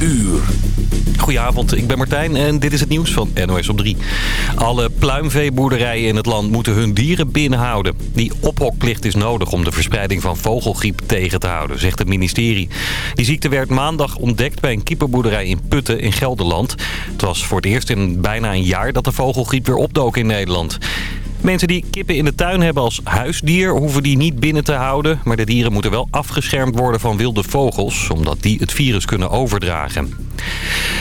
uur. Goedenavond, ik ben Martijn en dit is het nieuws van NOS op 3. Alle pluimveeboerderijen in het land moeten hun dieren binnenhouden. Die ophokplicht is nodig om de verspreiding van vogelgriep tegen te houden, zegt het ministerie. Die ziekte werd maandag ontdekt bij een kippenboerderij in Putten in Gelderland. Het was voor het eerst in bijna een jaar dat de vogelgriep weer opdook in Nederland. Mensen die kippen in de tuin hebben als huisdier hoeven die niet binnen te houden. Maar de dieren moeten wel afgeschermd worden van wilde vogels, omdat die het virus kunnen overdragen.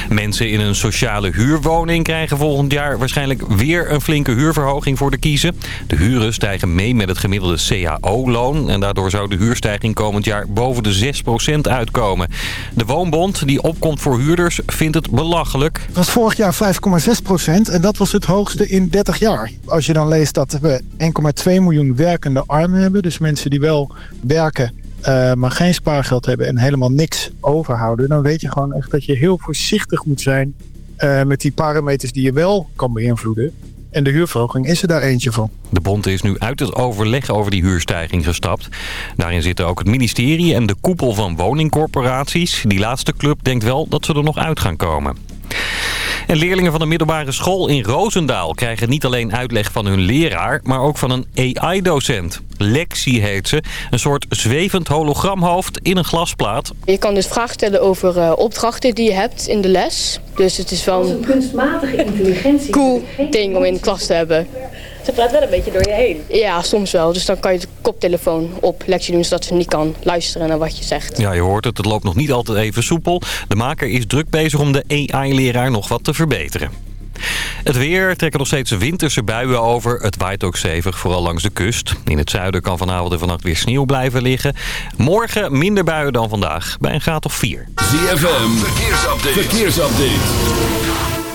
Mensen in een sociale huurwoning krijgen volgend jaar waarschijnlijk weer een flinke huurverhoging voor de kiezen. De huren stijgen mee met het gemiddelde CAO-loon en daardoor zou de huurstijging komend jaar boven de 6% uitkomen. De Woonbond, die opkomt voor huurders, vindt het belachelijk. Het was vorig jaar 5,6% en dat was het hoogste in 30 jaar. Als je dan leest dat we 1,2 miljoen werkende armen hebben, dus mensen die wel werken uh, maar geen spaargeld hebben en helemaal niks overhouden, dan weet je gewoon echt dat je heel voorzichtig moet zijn uh, met die parameters die je wel kan beïnvloeden. En de huurverhoging is er daar eentje van. De bond is nu uit het overleg over die huurstijging gestapt. Daarin zitten ook het ministerie en de koepel van woningcorporaties. Die laatste club denkt wel dat ze er nog uit gaan komen. En leerlingen van de middelbare school in Roosendaal krijgen niet alleen uitleg van hun leraar, maar ook van een AI-docent. Lexi heet ze, een soort zwevend hologramhoofd in een glasplaat. Je kan dus vragen stellen over uh, opdrachten die je hebt in de les. Dus het is wel een kunstmatige intelligentie. cool ding om in de klas te hebben. Ze praat wel een beetje door je heen. Ja, soms wel. Dus dan kan je de koptelefoon op lectie doen... zodat ze niet kan luisteren naar wat je zegt. Ja, je hoort het. Het loopt nog niet altijd even soepel. De maker is druk bezig om de AI-leraar nog wat te verbeteren. Het weer trekken nog steeds winterse buien over. Het waait ook stevig, vooral langs de kust. In het zuiden kan vanavond en vannacht weer sneeuw blijven liggen. Morgen minder buien dan vandaag, bij een graad of 4. ZFM, verkeersupdate. verkeersupdate.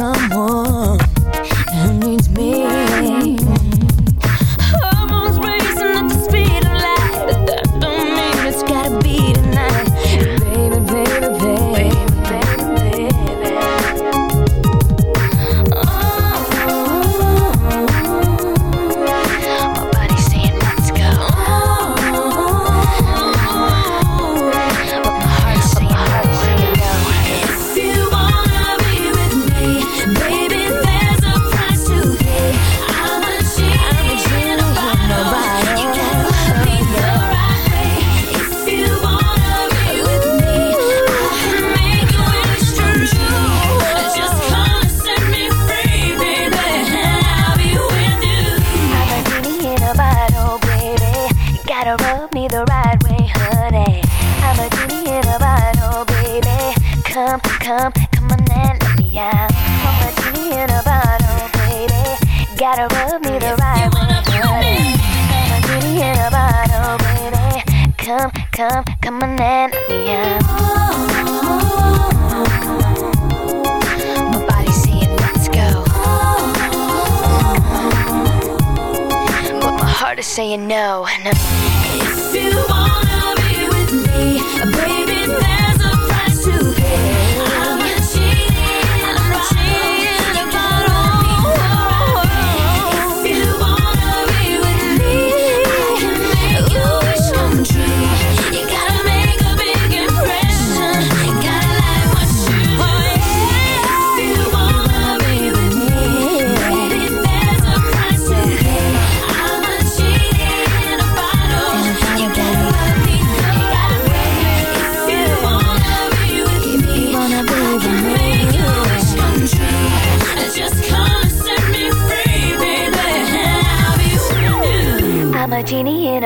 Someone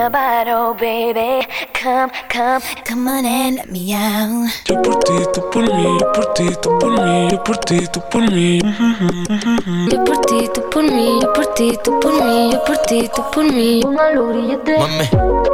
a bottle, baby. Come, come, come on and let me out. Yo por ti, tú por mí, yo por ti, tú por mí, yo por ti, tú por mí. Yo por ti, tú por mí, yo por ti, tú por mí, yo por ti, tú por mí. Póngalo grillete. Mami,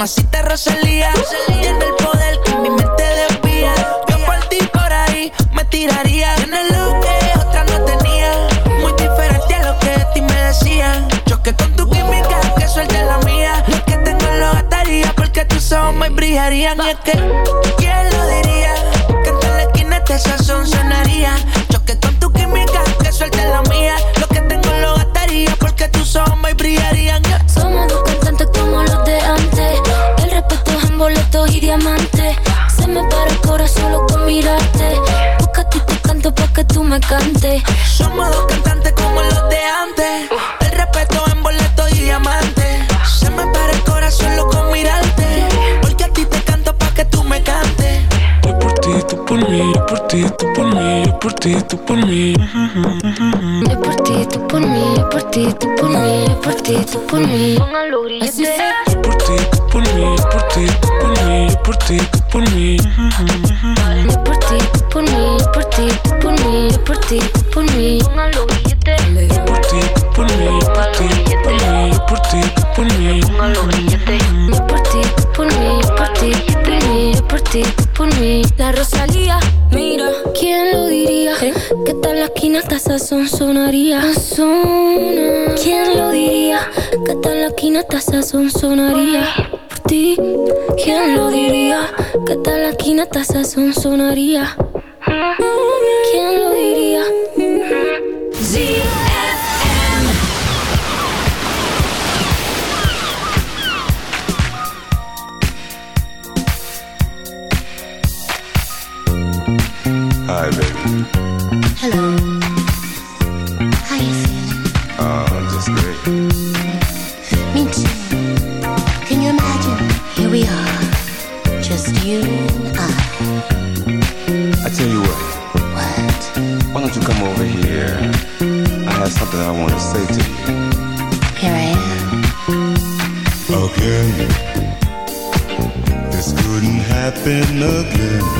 mamacita Rosalía. Tienes el poder que mi mente desvía. Yo por ti, por ahí, me tiraría. Tienes lo que otra no tenía. Muy diferente a lo que de ti me decían. Choque con tu química, que suelte la mía. Lo que tengo lo gastaría porque tus ojos me brillarían. Y es que, ¿quién lo diría? Que en la esquina este sazón sonaría. Choque con tu química, que suelte la mía. Diamantes. Se me para el corazón solo con mirarte. Porque a ti te canto pa' que tú me cantes. Somos dos cantantes como los de antes. El respeto en boleto y diamante. Se me para el corazón loco con mirarte. Porque a ti te canto pa' que tú me cantes. Yo por ti, tú por mí, yo por ti, tú por mí, yo por ti, tú por mí. Yo por ti, tú por mí, yo por ti, tú por mí, yo por ti, tú por mí. Pongan los grilletes. Yo por ti, tú por mí, por ti, por mí, por ti, por mí. Yo por ti, por mí, por ti, por mí, por ti, por mí. Yo por ti, por mí, por ti, por mí, por ti, por mí. Yo por ti, por mí, por ti, por mí, por ti, por mí. La Rosalía, mira, ¿quién lo diría? Que tal la esquina hasta sazón sonaría. ¿Quién lo diría? Que tal la esquina hasta sazón sonaría. Ti, ¿quién lo diría? Que tal la esquina hasta sazón sonaría. ¿Quién lo diría? Hi, baby. Hello. Happen again.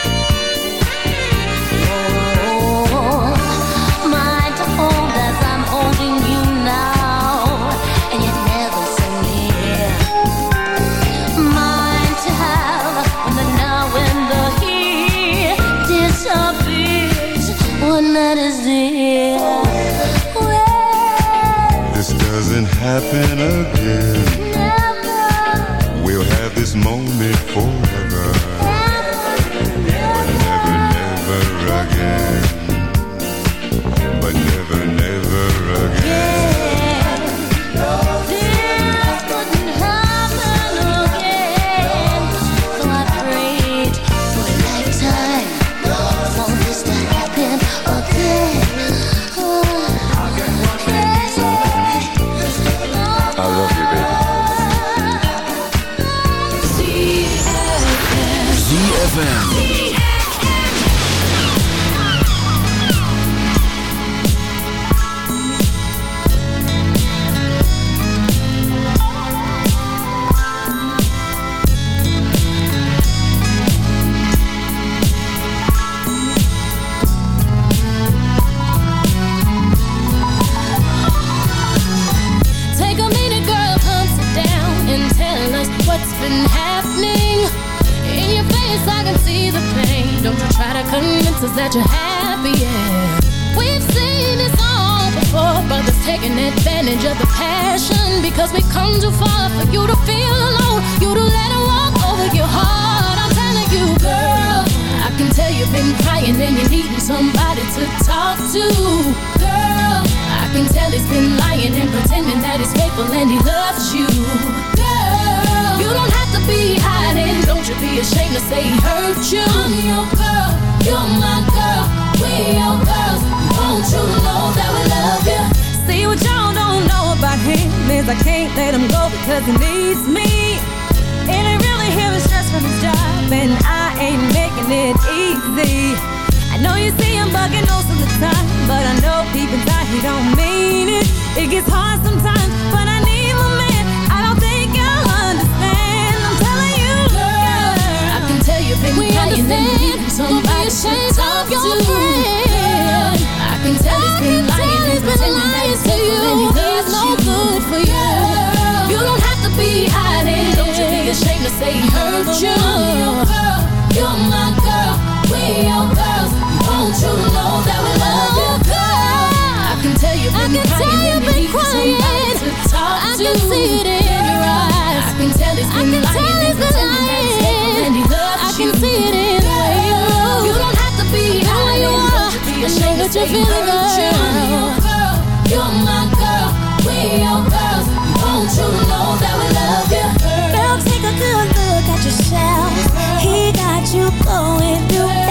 Happen again. And he loves you. Girl, you don't have to be hiding. Don't you be ashamed to say he hurt you. I'm your girl, you're my girl, we your girls. Won't you know that we love you? See what y'all don't know about him is I can't let him go because he needs me. And I really hear the stress from his job, and I ain't making it easy. I know you see him bugging most of the time, but I know deep inside he don't mean it. It gets hard sometimes, somebody talk to. I can tell he's been I can lying he's been lying to you. You. don't have to be hiding. Don't you be ashamed to say he hurt you. Your girl, you're my girl, we girls. Know that we love you, girl? I can tell you've I been can tell you've been crying. I can. I can tell he's I been can lying tell he's been pretending can see it in the way you move. You don't have to be how you are. Just show that you're feeling, girl. You're my girl. We're girls. Don't you know that we love you? Girl, take a good look at yourself. He got you going through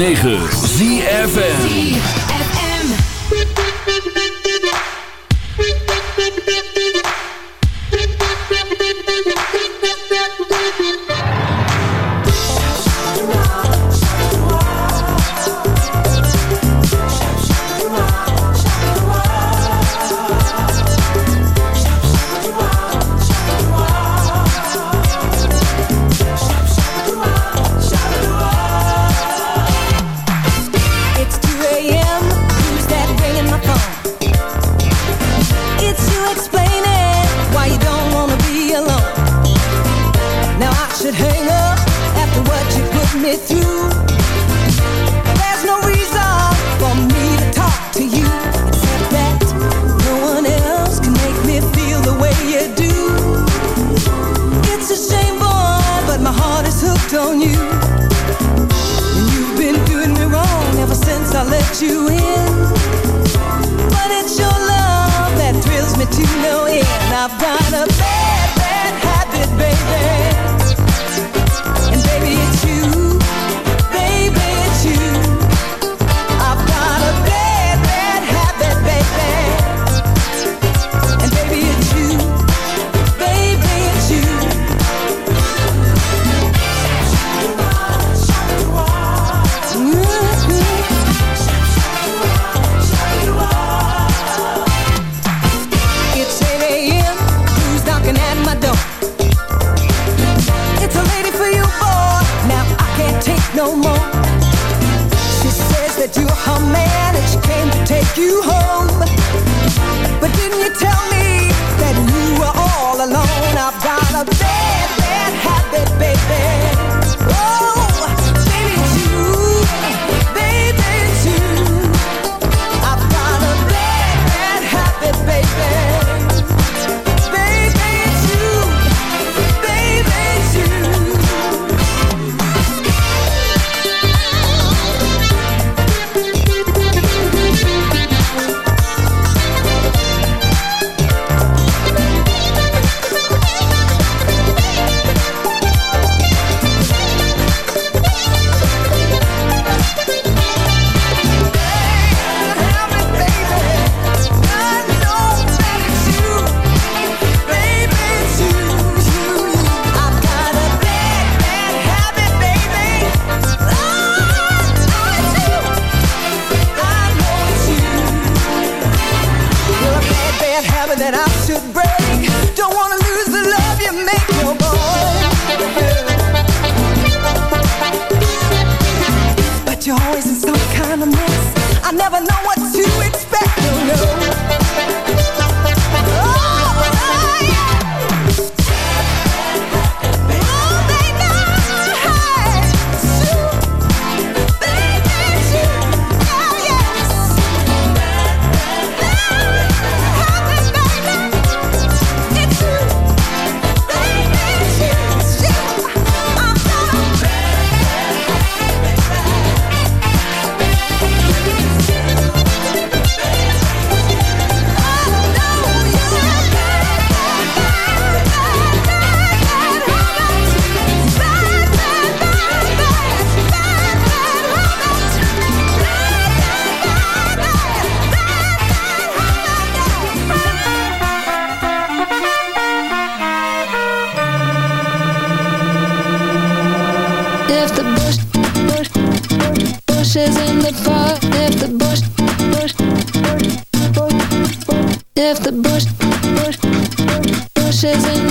9.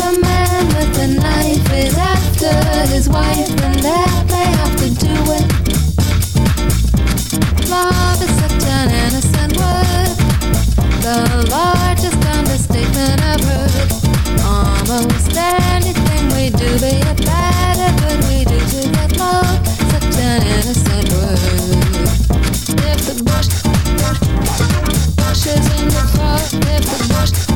the man with the knife is after his wife, and that they have to do it. Love is such an innocent word, the largest understatement I've heard. Almost anything we do, be bad we do to get such an innocent word. If the bush, bush, is in the throat, if the bush.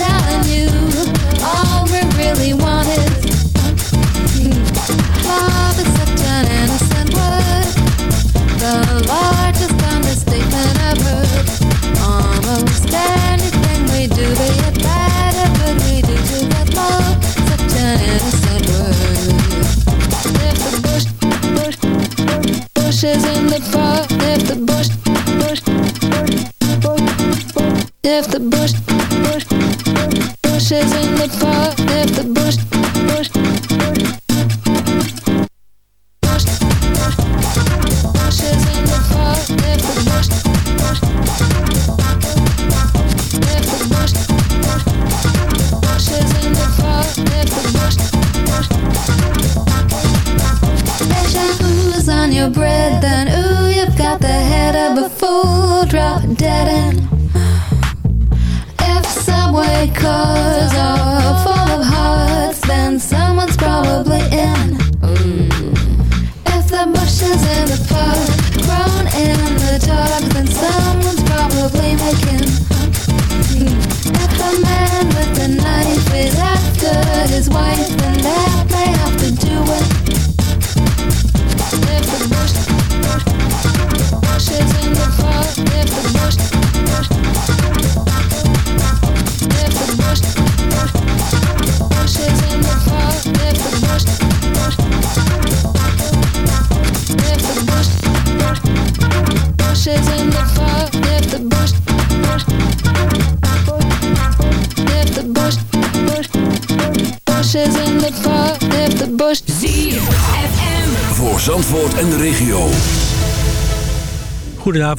telling you, all we really want is love is such an innocent word. The largest understatement. Almost anything we do, be it bad or good, we do get. Such an innocent word. The bush, bush, bush is in the park,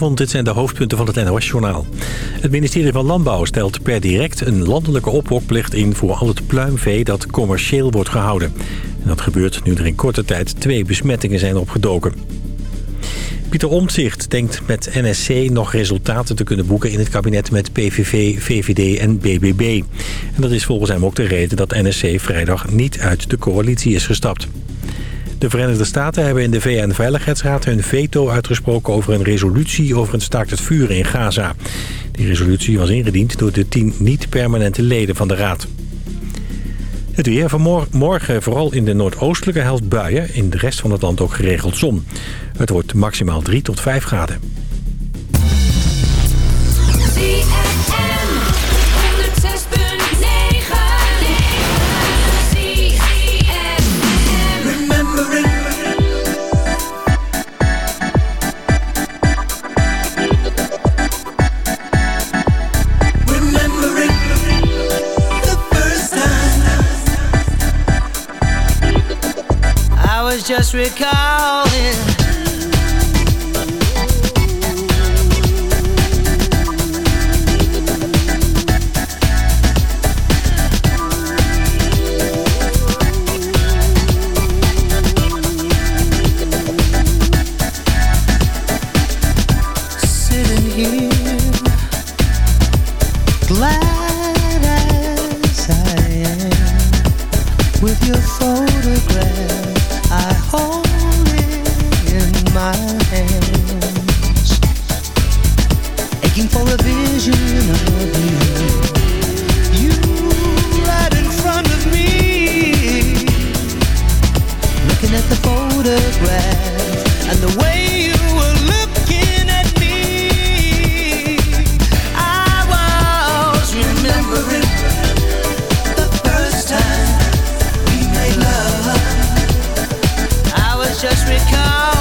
Dit zijn de hoofdpunten van het NOS-journaal. Het ministerie van Landbouw stelt per direct een landelijke ophokplicht in... voor al het pluimvee dat commercieel wordt gehouden. En dat gebeurt nu er in korte tijd twee besmettingen zijn opgedoken. Pieter Omtzigt denkt met NSC nog resultaten te kunnen boeken in het kabinet met PVV, VVD en BBB. En dat is volgens hem ook de reden dat NSC vrijdag niet uit de coalitie is gestapt. De Verenigde Staten hebben in de VN-veiligheidsraad hun veto uitgesproken over een resolutie over een staakt het vuren in Gaza. Die resolutie was ingediend door de tien niet-permanente leden van de raad. Het weer vanmorgen morgen vooral in de noordoostelijke helft buien. In de rest van het land ook geregeld zon. Het wordt maximaal 3 tot 5 graden. I just recalling,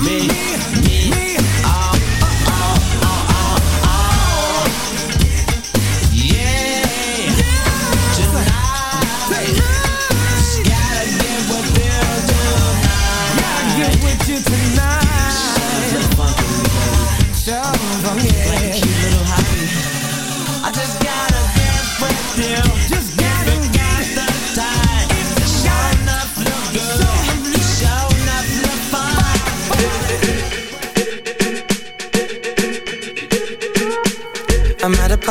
me.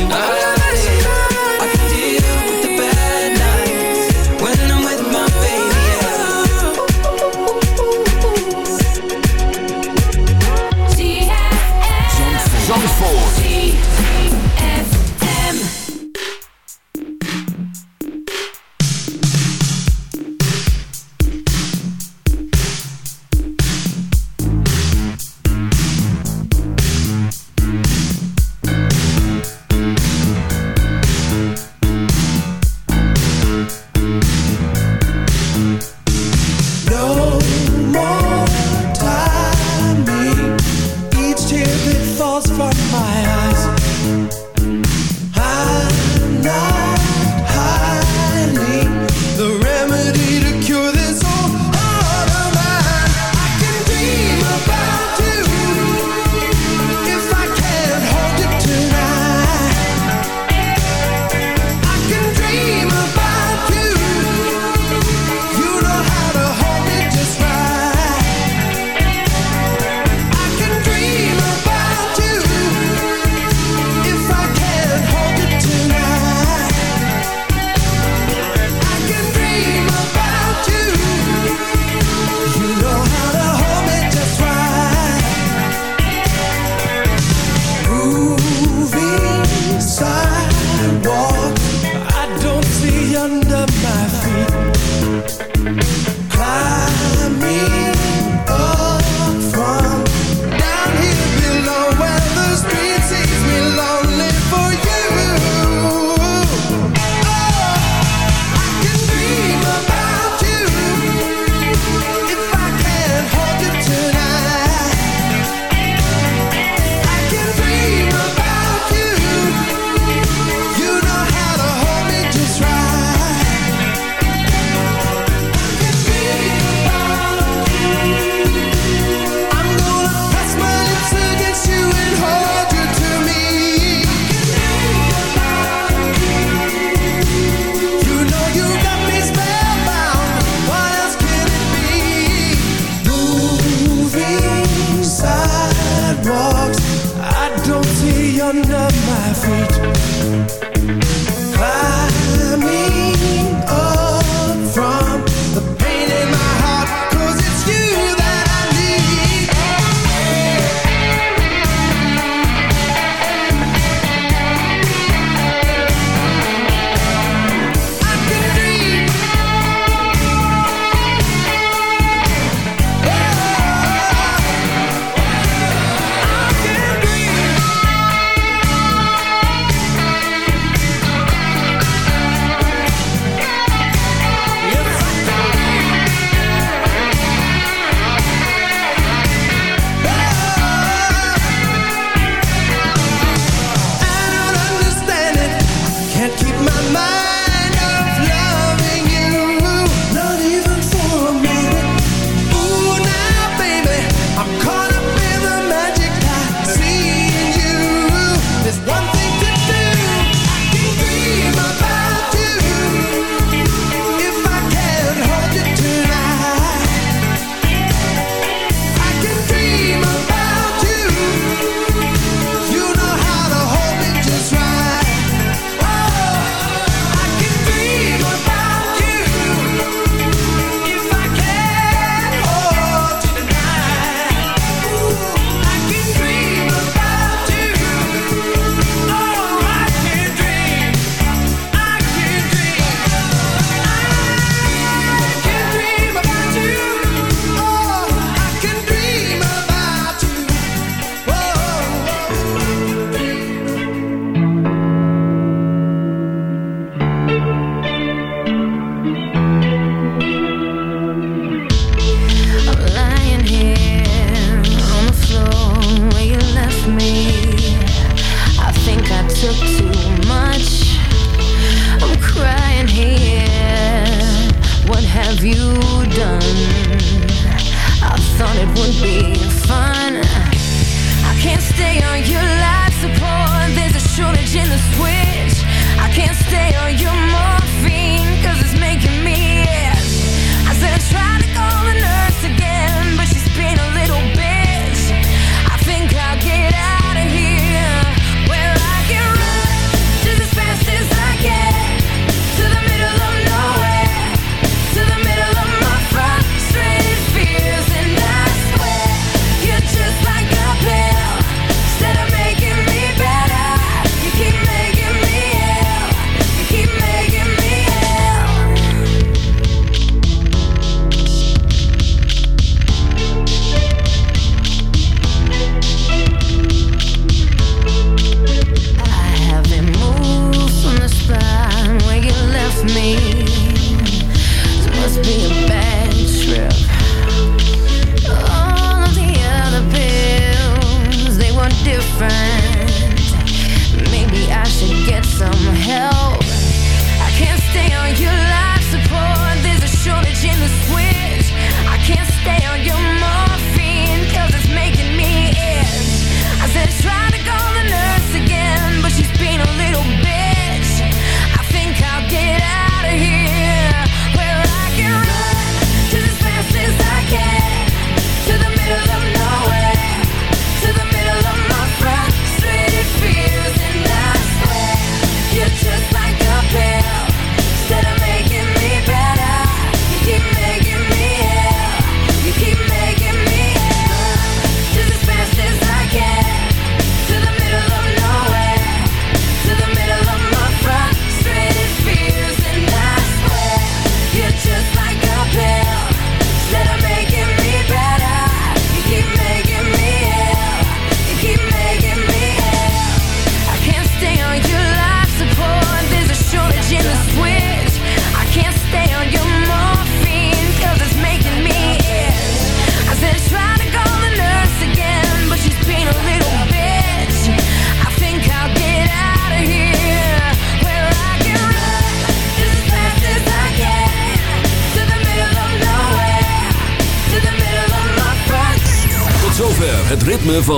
somebody.